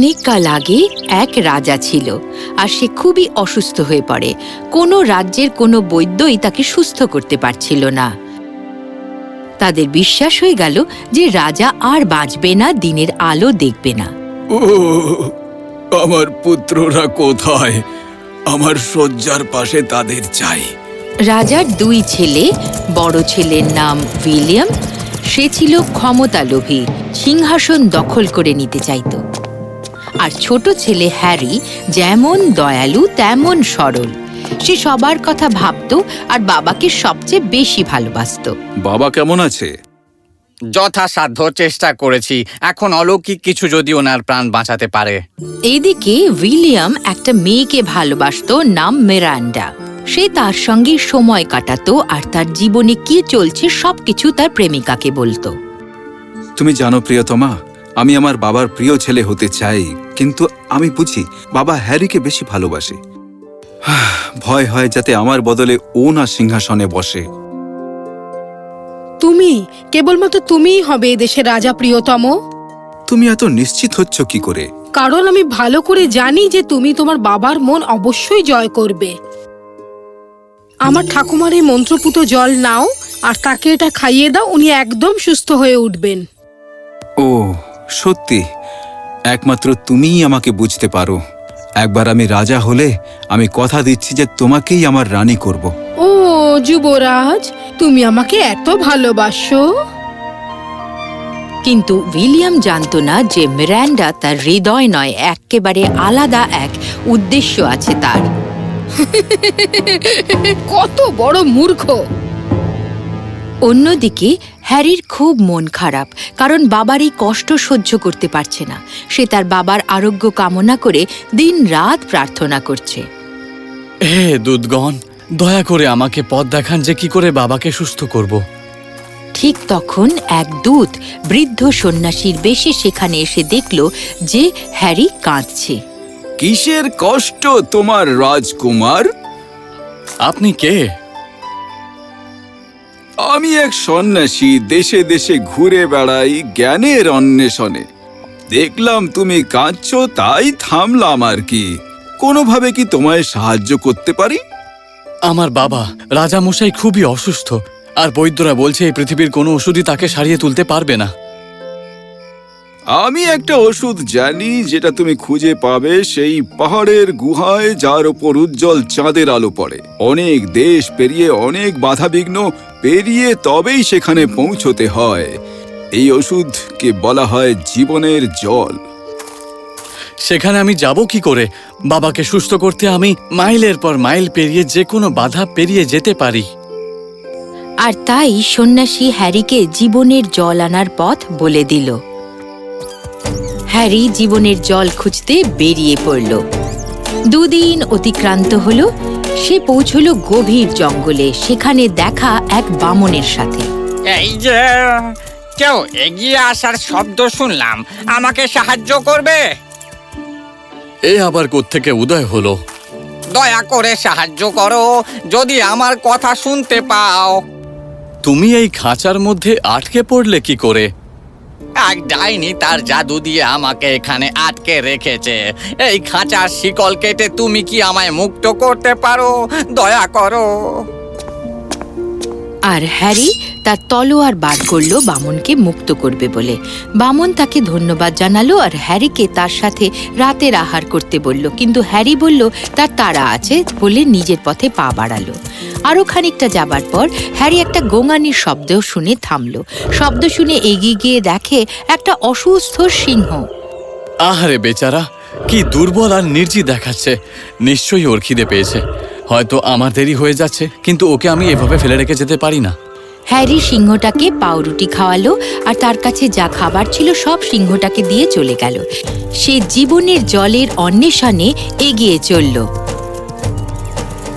অনেক কাল আগে এক রাজা ছিল আর সে খুবই অসুস্থ হয়ে পড়ে। কোনো রাজ্যের কোনো বৈদ্যই তাকে সুস্থ করতে পারছিল না। তাদের বিশ্বাস হয়ে গেল যে রাজা আর বাঁচবে না দিনের আলো দেখবে না। আমার পুত্ররা কোথায়? আমার শয্যার পাশে তাদের চাই। রাজার দুই ছেলে বড় ছেলের নাম উইলিয়াম সে ছিল ক্ষমতালোভী সিংহাসন দখল করে নিতে চাইত। আর ছোট ছেলে হ্যারি যেমন দয়ালু তেমন সরল। সে সবার কথা ভাবতো আর বাবাকে সবচেয়ে বেশি ভালোবাসতো। বাবা কেমন আছে? যথাসাধ্য চেষ্টা করেছি। এখন অলৌকিক কিছু যদি ওনার প্রাণ বাঁচাতে পারে। এইদিকে উইলিয়াম একটা মেয়েকে ভালোবাসতো নাম মেরান্ডা। সে তার সঙ্গে সময় কাটাতো আর তার জীবনে কি চলছে সবকিছু তার প্রেমিকাকে বলতো। তুমি জানো প্রিয়তমা আমি আমার বাবার প্রিয় ছেলে হতে চাই কিন্তু আমি বুঝি বাবা হ্যারিকে বেশি ভালোবাসে। ভয় হয় যাতে আমার বদলে ও না সিংহাসনে বসে। তুমি? কেবলমাত্র তুমিই হবে এদেশের রাজা প্রিয়তম? তুমি এত নিশ্চিত হচ্ছ কি করে? কারণ আমি ভালো করে জানি যে তুমি তোমার বাবার মন অবশ্যই জয় করবে। আমার ঠাকুমার এই মন্ত্রপুত জল নাও আর তাকে এটা খাইয়ে দাও উনি একদম সুস্থ হয়ে উঠবেন। সত্যি, একমাত্র তুমিই আমাকে বুঝতে পারো। একবার আমি রাজা হলে আমি কথা দিচ্ছি যে তোমাকেই আমার রানী করব। ও যুবরাজ, তুমি আমাকে এত ভালোবাসো। কিন্তু উইলিয়াম জানতো না যে মিরান্ডা তার হৃদয় নয়, একেবারে আলাদা এক উদ্দেশ্য আছে তার। কত বড় মূর্খ। অন্যদিকে হ্যারির খুব মন খারাপ কারণ বাবার এই কষ্ট সহ্য করতে পারছে না। সে তার বাবার আরোগ্য কামনা করে দিন রাত প্রার্থনা করছে। হে দুধগণ দয়া করে আমাকে পথ দেখান যে কি করে বাবাকে সুস্থ করব। ঠিক তখন এক দূত বৃদ্ধ সন্ন্যাসীর বেশে সেখানে এসে দেখল যে হ্যারি কাঁদছে। কিসের কষ্ট তোমার রাজকুমার? আপনি কে? আমি এক সন্ন্যাসী দেশে দেশে ঘুরে বেড়াই জ্ঞানের অন্বেষণে। দেখলাম তুমি কাঁদছ তাই থামলাম আর কি। কোনোভাবে কি তোমায় সাহায্য করতে পারি? আমার বাবা রাজামশাই খুবই অসুস্থ আর বৈদ্যরা বলছে এই পৃথিবীর কোনো ওষুধই তাকে সারিয়ে তুলতে পারবে না। আমি একটা ওষুধ জানি যেটা তুমি খুঁজে পাবে সেই পাহাড়ের গুহায় যার ওপর উজ্জ্বল চাঁদের আলো পড়ে। অনেক দেশ পেরিয়ে অনেক বাধাবিঘ্ন পেরিয়ে তবেই সেখানে পৌঁছতে হয়। এই ওষুধকে বলা হয় জীবনের জল। সেখানে আমি যাব কি করে? বাবাকে সুস্থ করতে আমি মাইলের পর মাইল পেরিয়ে যে কোনো বাধা পেরিয়ে যেতে পারি। আর তাই সন্ন্যাসী হ্যারিকে জীবনের জল আনার পথ বলে দিল। হ্যারি জীবনের জল খুঁজতে বেরিয়ে পড়ল। দুদিন অতিক্রান্ত হলো সে পৌঁছল গভীর জঙ্গলে সেখানে দেখা এক বামনের সাথে। এই যে কেউ এগিয়ে আসার শব্দ শুনলাম। আমাকে সাহায্য করবে? এ আবার কোত্থেকে উদয় হলো? দয়া করে সাহায্য করো যদি আমার কথা শুনতে পাও। তুমি এই খাঁচার মধ্যে আটকে পড়লে কি করে? এক ডাইনি তার জাদু দিয়ে আমাকে এখানে আটকে রেখেছে। এই খাঁচার শিকল কেটে তুমি কি আমায় মুক্ত করতে পারো? দয়া করো। আর হ্যারি তার তলোয়ার বার করল বামনকে মুক্ত করবে বলে। বামন তাকে ধন্যবাদ জানালো আর হ্যারিকে তার সাথে রাতের আহার করতে বলল। কিন্তু হ্যারি বলল, তার তারা আছে বলে নিজের পথে পা বাড়ালো। আরও খানিকটা যাবার পর হ্যারি একটা গোঙানির শব্দ শুনে থামল। শব্দ শুনে এগিয়ে গিয়ে দেখে একটা অসুস্থ সিংহ। আহারে বেচারা, কি দুর্বল আর নির্জি দেখাচ্ছে। নিশ্চয়ই ওর খিদে পেয়েছে। হয়তো আমার দেরি হয়ে যাচ্ছে, কিন্তু ওকে আমি এভাবে ফেলে রেখে যেতে পারি না। হ্যারি সিংহটাকে পাউরুটি খাওয়ালো আর তার কাছে যা খাবার ছিল সব সিংহটাকে দিয়ে চলে গেল। সে জীবনের জলের অন্বেষণে এগিয়ে চলল।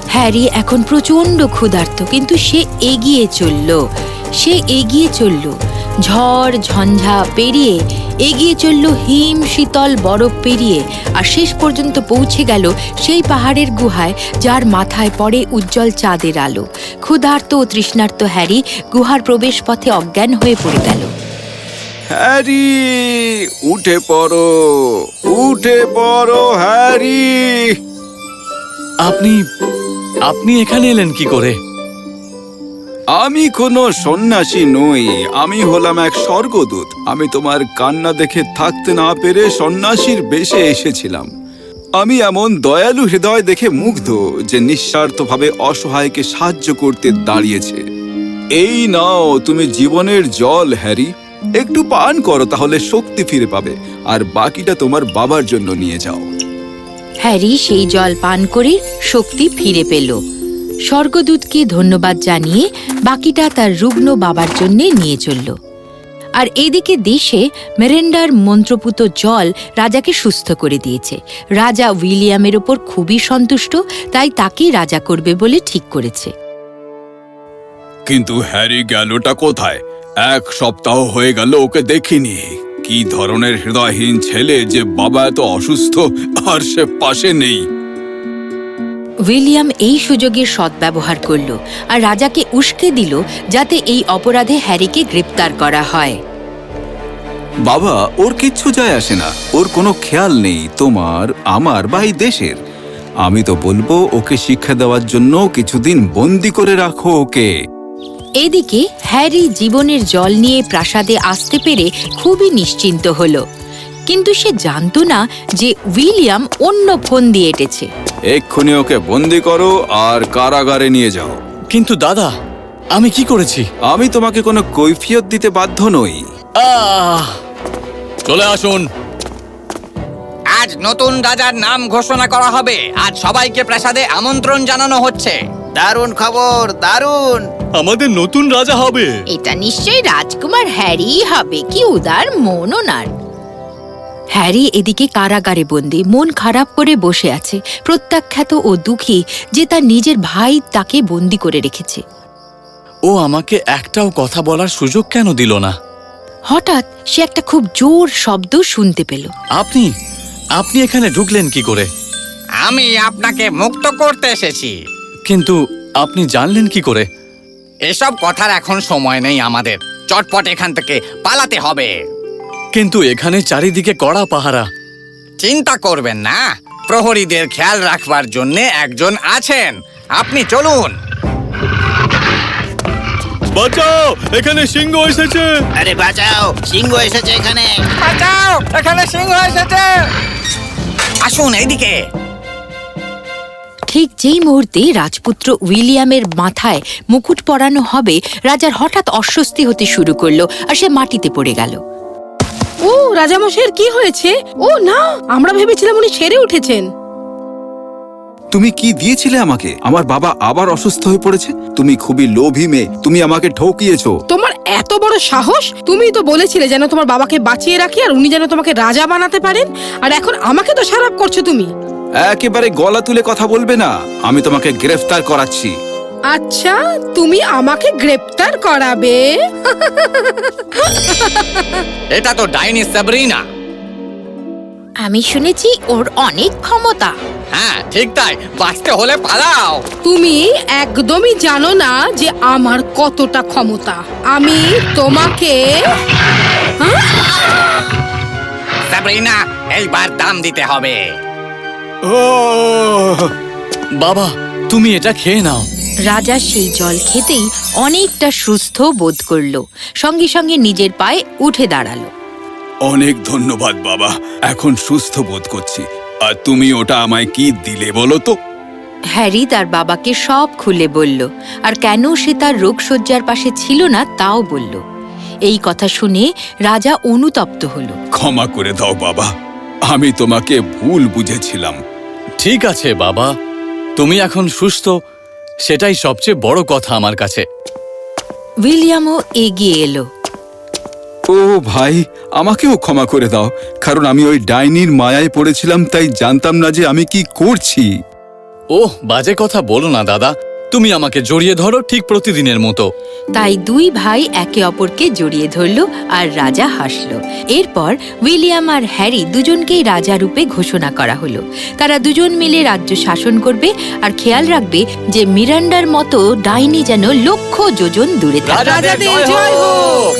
হ্যারি এখন প্রচণ্ড ক্ষুধার্ত, কিন্তু সে এগিয়ে চলল। সে এগিয়ে চলল। ঝড়, ঝঞ্ঝা পেরিয়ে এগিয়ে চলল হিম শীতল বরফ পেরিয়ে আর শেষ পর্যন্ত পৌঁছে গেল সেই পাহাড়ের গুহায় যার মাথায় পড়ে উজ্জ্বল চাঁদের আলো। ক্ষুধার্ত ও তৃষ্ণার্ত হ্যারি গুহার প্রবেশ পথে অজ্ঞান হয়ে পড়ে গেল। হ্যারি উঠে পড়ো উঠে পড়ো হ্যারি। আপনি আপনি এখানে এলেন কি করে? আমি কোনো সন্ন্যাসী নই, আমি হলাম এক স্বর্গদূত। আমি তোমার কান্না দেখে থাকতে না পেরে সন্ন্যাসীর বেশে এসেছিলাম। আমি এমন দয়ালু হৃদয় দেখে মুগ্ধ যে নিঃস্বার্থভাবে অসহায়কে সাহায্য করতে দাঁড়িয়েছে। এই নাও, তুমি জীবনের জল, হ্যারি। একটু পান করো, তাহলে শক্তি ফিরে পাবে, আর বাকিটা তোমার বাবার জন্য নিয়ে যাও। হ্যারি সেই জল পান করে শক্তি ফিরে পেল। স্বর্গদূতকে ধন্যবাদ জানিয়ে বাকিটা তার রুগ্ন বাবার জন্য নিয়ে চলল। আর এদিকে দেশে মেরেন্ডার মন্ত্রপুত জল রাজাকে সুস্থ করে দিয়েছে। রাজা উইলিয়ামের ওপর খুবই সন্তুষ্ট, তাই তাকেই রাজা করবে বলে ঠিক করেছে। কিন্তু হ্যারি গেলটা কোথায়? এক সপ্তাহ হয়ে গেল ওকে দেখিনি। কি ধরনের হৃদয়হীন ছেলে যে বাবা এত অসুস্থ আর সে পাশে নেই। উইলিয়াম এই সুযোগের সদ্ব্যবহার করল আর রাজাকে উস্কে দিল যাতে এই অপরাধে হ্যারিকে গ্রেপ্তার করা হয়। বাবা ওর কিচ্ছু যায় আসে না। ওর কোনো খেয়াল নেই তোমার আমার বা এই দেশের। আমি তো বলব ওকে শিক্ষা দেওয়ার জন্য কিছুদিন বন্দি করে রাখো ওকে। এদিকে হ্যারি জীবনের জল নিয়ে প্রাসাদে আসতে পেরে খুবই নিশ্চিন্ত হলো। কিন্তু সে জানতো না যে উইলিয়াম অন্য ফোন দিয়ে এটেছে। এক্ষুনি ওকে বন্দি করো আর কারাগারে নিয়ে যাও। কিন্তু দাদা আমি কি করেছি? আমি তোমাকে কোনো কৈফিয়ত দিতে বাধ্য নই। আহ! চলে আসুন। আজ নতুন রাজার নাম ঘোষণা করা হবে। আজ সবাইকে প্রাসাদে আমন্ত্রণ জানানো হচ্ছে। দারুণ খবর দারুণ। আমাদের নতুন রাজা হবে। এটা নিশ্চয়ই রাজকুমার হ্যারি হবে। কি উদার মন ওনার হ্যারি এদিকে কারাগারে বন্দি মন খারাপ করে বসে আছে প্রত্যাখ্যাত ও দুঃখী যে তার নিজের ভাই তাকে বন্দি করে রেখেছে। ও আমাকে একটাও কথা বলার সুযোগ কেন দিল না? হঠাৎ সে একটা খুব জোর শব্দ শুনতে পেল। আপনি আপনি এখানে ঢুকলেন কি করে? আমি আপনাকে মুক্ত করতে এসেছি। কিন্তু আপনি জানলেন কি করে? এসব কথার এখন সময় নেই আমাদের। চটপট এখান থেকে পালাতে হবে। কিন্তু এখানে চারিদিকে কড়া পাহারা। চিন্তা করবেন না। প্রহরীদের খেয়াল রাখবার জন্য একজন আছেন। আপনি চলুন। বাঁচাও! এখানে সিংহ এসেছে। আরে বাঁচাও! সিংহ এসেছে এখানে। বাঁচাও! এখানে সিংহ এসেছে। আসুন এইদিকে। ঠিক যেই মুহূর্তে রাজপুত্র উইলিয়ামের মাথায় মুকুট পরানো হবে রাজার হঠাৎ অস্বস্তি হতে শুরু করল আর সে মাটিতে পড়ে গেল। ও রাজামশাইয়ের কি হয়েছে? ও না আমরা ভেবেছিলাম উনি সেরে উঠেছেন। তুমি কি দিয়েছিলে আমাকে? আমার বাবা আবার অসুস্থ হয়ে পড়েছে? তুমি খুবই লোভী মেয়ে তুমি আমাকে ঠকিয়েছো। তোমার এত বড় সাহস? তুমি তো বলেছিলে যেন তোমার বাবাকে বাঁচিয়ে রাখি আর উনি যেন তোমাকে রাজা বানাতে পারেন আর এখন আমাকে তো খারাপ করছ তুমি। একেবারে গলা তুলে কথা বলবে না। আমি তোমাকে গ্রেফতার করাচ্ছি। আচ্ছা তুমি আমাকে গ্রেপ্তার করাবে। এটা তো ডাইনি সাবরিনা আমি শুনেছি ওর অনেক ক্ষমতা। হ্যাঁ ঠিক তাই। বাঁচতে হলে পালাও। তুমি একদমই জানো না যে আমার কতটা ক্ষমতা। আমি তোমাকে সাবরিনা এইবার দাম দিতে হবে। ও বাবা তুমি এটা খেয়ে নাও। রাজা সেই জল খেতেই অনেকটা সুস্থ বোধ করল। সঙ্গে সঙ্গে নিজের পায়ে উঠে দাঁড়াল। অনেক ধন্যবাদ বাবা। এখন সুস্থ বোধ করছি। আর তুমি ওটা আমায় কি দিলে বলো তো? হ্যারি তার বাবাকে সব খুলে বলল আর কেন সে তার রোগশয্যার পাশে ছিল না তাও বলল। এই কথা শুনে রাজা অনুতপ্ত হল। ক্ষমা করে দাও বাবা। আমি তোমাকে ভুল বুঝেছিলাম। ঠিক আছে বাবা। তুমি এখন সুস্থ সেটাই সবচেয়ে বড় কথা আমার কাছে। উইলিয়ামও এগিয়ে এলো। ও ভাই আমাকেও ক্ষমা করে দাও। কারণ আমি ওই ডাইনির মায়ায় পড়েছিলাম তাই জানতাম না যে আমি কি করছি। ওহ বাজে কথা বলো না দাদা। তুমি আমাকে জড়িয়ে ধরো ঠিক প্রতিদিনের মতো। তাই দুই ভাই একে অপরকে জড়িয়ে ধরল আর রাজা হাসল। এরপর উইলিয়াম আর হ্যারি দুজনকেই রাজা রূপে ঘোষণা করা হলো। তারা দুজন মিলে রাজ্য শাসন করবে আর খেয়াল রাখবে যে মিরান্ডার মতো ডাইনি যেন লক্ষ যোজন দূরে থাকে। রাজাদের জয় হোক!